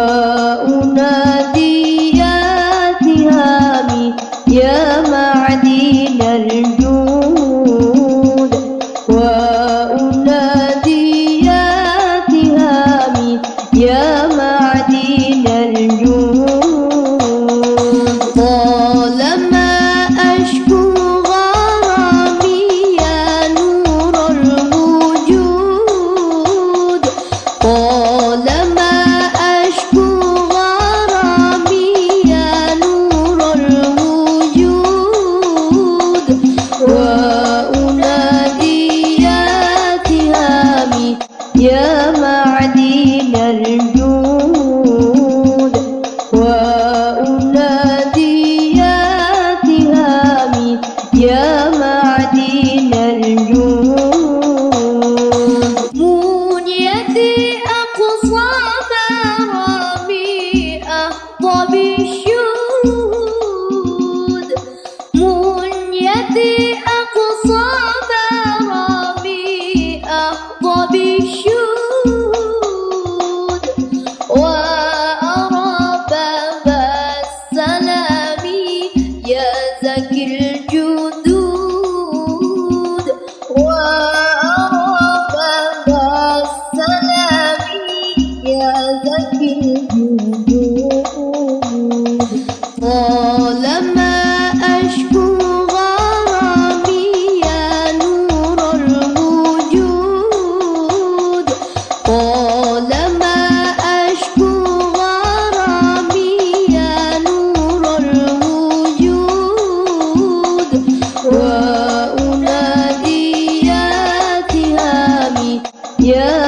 Oh. يا الجدود وأرى فما السلام يا ذكي الجدود طالما أشكو غرامي يا نور الوجود طالما Yeah.